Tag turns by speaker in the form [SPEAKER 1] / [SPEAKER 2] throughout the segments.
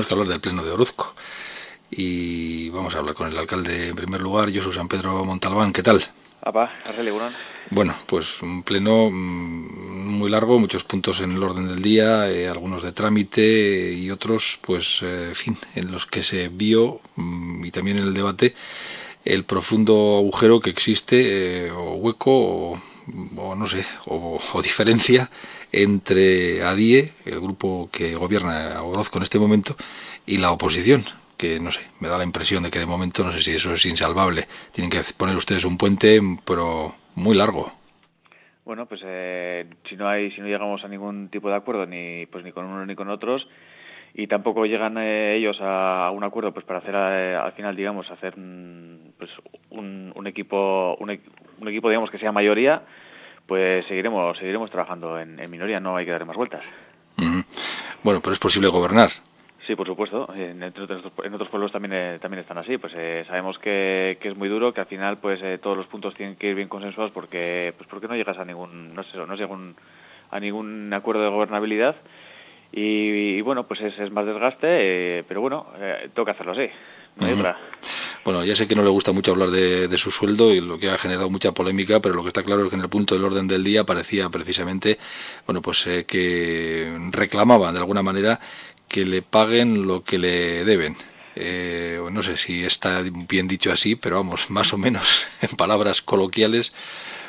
[SPEAKER 1] tenemos que hablar del Pleno de Orozco. Y vamos a hablar con el alcalde en primer lugar, soy San Pedro Montalbán. ¿Qué tal? Bueno, pues un pleno mm, muy largo, muchos puntos en el orden del día, eh, algunos de trámite y otros, pues, eh, en fin, en los que se vio mm, y también en el debate el profundo agujero que existe, eh, o hueco, o, no sé, o, diferencia entre ADIE, el grupo que gobierna Orozco en este momento, y la oposición que no sé, me da la impresión de que de momento no sé si eso es insalvable. Tienen que poner ustedes un puente, pero muy largo.
[SPEAKER 2] Bueno, pues eh, si no hay, si no llegamos a ningún tipo de acuerdo ni, pues ni con unos ni con otros y tampoco llegan eh, ellos a, un acuerdo, pues para hacer eh, al final, digamos, hacer mm, pues un, un equipo, un, equipo, digamos que sea mayoría, pues seguiremos, seguiremos trabajando en, minoría. No hay que dar más vueltas.
[SPEAKER 1] Bueno, pero es posible gobernar.
[SPEAKER 2] Sí, por supuesto. En, otros, pueblos también, eh, también están así. Pues eh, sabemos que, es muy duro, que al final pues eh, todos los puntos tienen que ir bien consensuados porque pues porque no llegas a ningún no sé, no llega a ningún acuerdo de gobernabilidad y, bueno pues es, más desgaste, pero bueno toca hacerlo así. No hay otra.
[SPEAKER 1] Bueno, ya sé que no le gusta mucho hablar de, de, su sueldo y lo que ha generado mucha polémica, pero lo que está claro es que en el punto del orden del día parecía precisamente, bueno, pues que reclamaban de alguna manera que le paguen lo que le deben. Eh, no sé si está bien dicho así, pero vamos, más o menos en palabras coloquiales,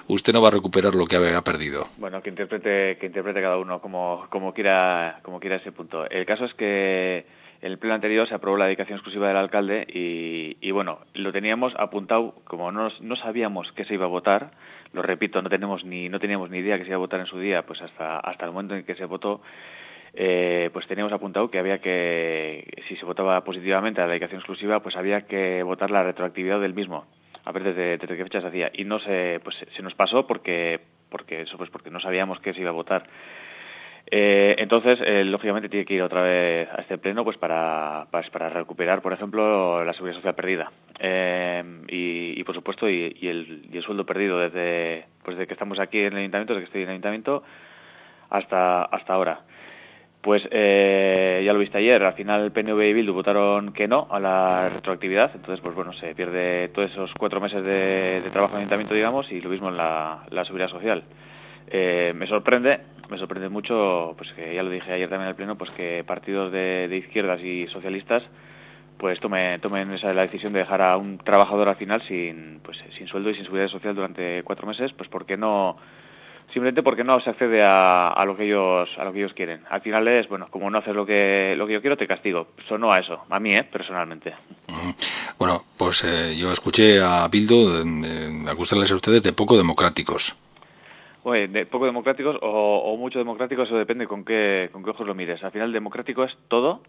[SPEAKER 1] usted no va a recuperar lo que ha perdido.
[SPEAKER 2] Bueno, que interprete, que interprete cada uno como, como quiera, como quiera ese punto. El caso es que en el pleno anterior se aprobó la dedicación exclusiva del alcalde y, bueno, lo teníamos apuntado, como no, no sabíamos que se iba a votar, lo repito, no tenemos ni no teníamos ni idea que se iba a votar en su día, pues hasta hasta el momento en que se votó eh, pues teníamos apuntado que había que, si se votaba positivamente a la dedicación exclusiva, pues había que votar la retroactividad del mismo, a ver desde, qué fecha se hacía. Y no se, pues se nos pasó porque, porque eso pues porque no sabíamos qué se iba a votar. Eh, entonces, eh, lógicamente tiene que ir otra vez a este pleno pues para, pues, para, recuperar, por ejemplo, la seguridad social perdida y, por supuesto, y, el, y, el, sueldo perdido desde, pues desde que estamos aquí en el ayuntamiento, desde que estoy en el ayuntamiento, hasta, hasta ahora. Pues eh, ya lo viste ayer, al final el PNV y Bildu votaron que no a la retroactividad, entonces pues bueno, se pierde todos esos cuatro meses de, trabajo en el ayuntamiento, digamos, y lo mismo en la, seguridad social. Eh, me sorprende, me sorprende mucho, pues que ya lo dije ayer también en el pleno, pues que partidos de, izquierdas y socialistas pues tomen, tomen esa la decisión de dejar a un trabajador al final sin, pues, sin sueldo y sin seguridad social durante cuatro meses, pues porque no simplemente porque no se accede a, lo que ellos a lo que ellos quieren. Al final es, bueno, como no haces lo que lo que yo quiero, te castigo. Sonó a eso, a mí, ¿eh? personalmente.
[SPEAKER 1] Bueno, pues eh, yo escuché a Bildo acusarles a ustedes de poco democráticos.
[SPEAKER 2] Bueno, de poco democráticos o, o, mucho democráticos, eso depende con qué, con qué ojos lo mires. Al final, democrático es todo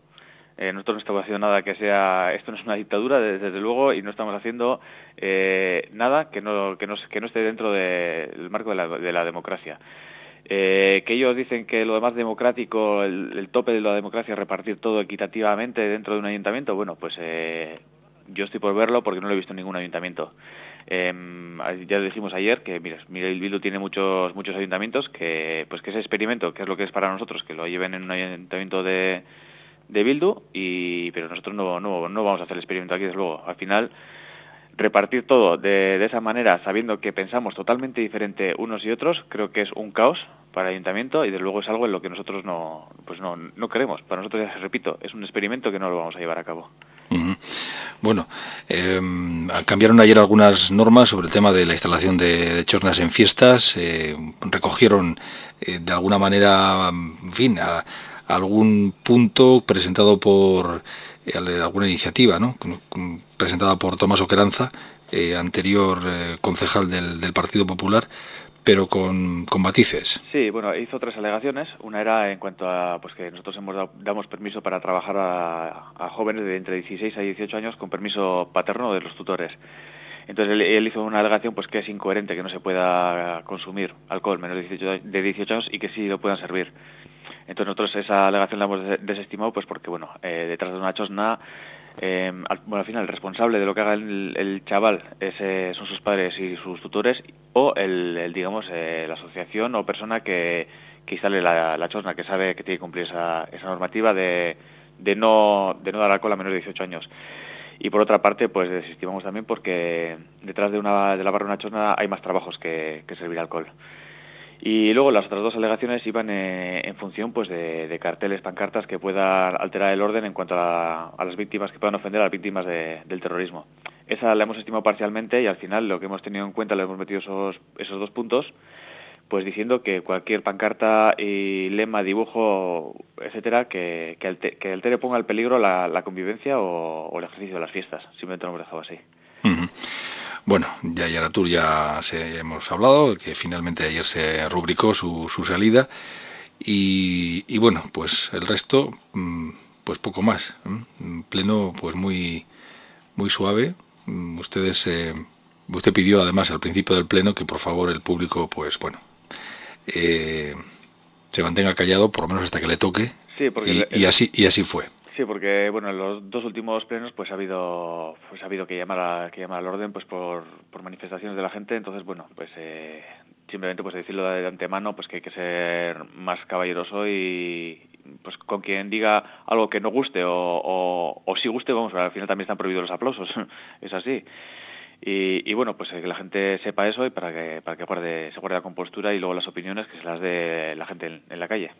[SPEAKER 2] eh, nosotros no estamos haciendo nada que sea, esto no es una dictadura, desde, luego, y no estamos haciendo eh, nada que no, que, no, que no esté dentro del marco de la, de la democracia. Eh, que ellos dicen que lo demás democrático, el, tope de la democracia es repartir todo equitativamente dentro de un ayuntamiento, bueno, pues eh, yo estoy por verlo porque no lo he visto en ningún ayuntamiento. Eh, ya lo dijimos ayer que mira, el Bildu tiene muchos muchos ayuntamientos que pues que ese experimento, que es lo que es para nosotros, que lo lleven en un ayuntamiento de de Bildu, y, pero nosotros no, no, no vamos a hacer el experimento aquí, desde luego. Al final, repartir todo de, de, esa manera, sabiendo que pensamos totalmente diferente unos y otros, creo que es un caos para el ayuntamiento y desde luego es algo en lo que nosotros no, pues no, no queremos. Para nosotros, ya repito, es un experimento que no lo vamos a llevar a cabo.
[SPEAKER 1] Bueno, em, cambiaron ayer algunas normas sobre el tema de la instalación de, de chornas en fiestas, eh, recogieron eh, de alguna manera, en fin, a, algún punto presentado por eh, alguna iniciativa, ¿no? presentada por Tomás Oqueranza, eh, anterior eh, concejal del, del, Partido Popular, pero con, con, matices.
[SPEAKER 2] Sí, bueno, hizo tres alegaciones. Una era en cuanto a pues que nosotros hemos dado, damos permiso para trabajar a, a, jóvenes de entre 16 a 18 años con permiso paterno de los tutores. Entonces él, hizo una alegación pues que es incoherente que no se pueda consumir alcohol menos de 18, de 18 años y que sí lo puedan servir. Entonces nosotros esa alegación la hemos desestimado pues porque, bueno, eh, detrás de una chosna, eh, al, bueno, al final el responsable de lo que haga el, chaval es, son sus padres y sus tutores o el, digamos, eh, la asociación o persona que, que instale la, la, chosna, que sabe que tiene que cumplir esa, esa normativa de, de no, de no dar alcohol a menores de 18 años. Y por otra parte, pues desestimamos también porque detrás de, una, de la barra de una chorna hay más trabajos que, servir alcohol. Y luego las otras dos alegaciones iban eh, en función pues de, carteles, pancartas que puedan alterar el orden en cuanto a, las víctimas, que puedan ofender a las víctimas del terrorismo. Esa la hemos estimado parcialmente y al final lo que hemos tenido en cuenta, le hemos metido esos, esos dos puntos, pues diciendo que cualquier pancarta y lema, dibujo, etcétera, que, que, altere, ponga en peligro la, convivencia o, el ejercicio de las fiestas. Simplemente lo hemos dejado así.
[SPEAKER 1] Bueno, ya Yaratur ya se, hemos hablado, que finalmente ayer se rubricó su, su salida y, bueno, pues el resto, mm, pues poco más. Pleno, pues muy, muy suave. Mm, ustedes, eh, usted pidió además al principio del pleno que por favor el público, pues bueno, eh, se mantenga callado por lo menos hasta que le toque.
[SPEAKER 2] Sí, porque
[SPEAKER 1] y, así y así fue.
[SPEAKER 2] Sí, porque bueno, en los dos últimos plenos pues ha habido pues ha habido que llamar a, que llamar al orden pues por, por manifestaciones de la gente, entonces bueno, pues eh, simplemente pues decirlo de antemano pues que hay que ser más caballeroso y pues con quien diga algo que no guste o, o, o sí guste, vamos, al final también están prohibidos los aplausos, es así. Y, bueno, pues eh, que la gente sepa eso y para que, para que guarde, se guarde la compostura y luego las opiniones que se las dé la gente en, la calle.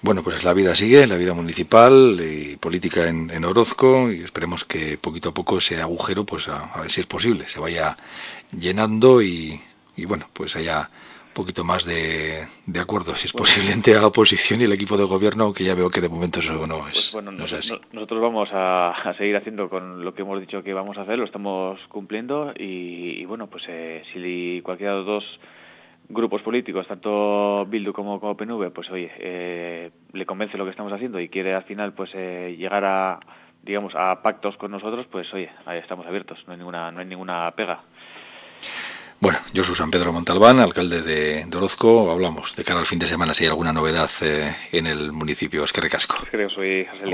[SPEAKER 1] Bueno, pues la vida sigue, la vida municipal y política en, Orozco y esperemos que poquito a poco ese agujero, pues a, ver si es posible, se vaya llenando y, y bueno, pues haya poquito más de, de acuerdo, si es posible, entre la oposición y el equipo de gobierno, aunque ya veo que de momento eso no es, pues
[SPEAKER 2] bueno, Nosotros vamos a, seguir haciendo con lo que hemos dicho que vamos a hacer, lo estamos cumpliendo y, bueno, pues eh, si cualquiera de los dos grupos políticos, tanto Bildu como, como PNV, pues oye, eh, le convence lo que estamos haciendo y quiere al final pues eh, llegar a digamos a pactos con nosotros, pues oye, ahí estamos abiertos, no hay ninguna no hay ninguna pega.
[SPEAKER 1] Bueno, yo soy San Pedro Montalbán, alcalde de, Orozco. Hablamos de cara al fin de semana si hay alguna novedad eh, en el municipio. Es que recasco.
[SPEAKER 2] Creo soy José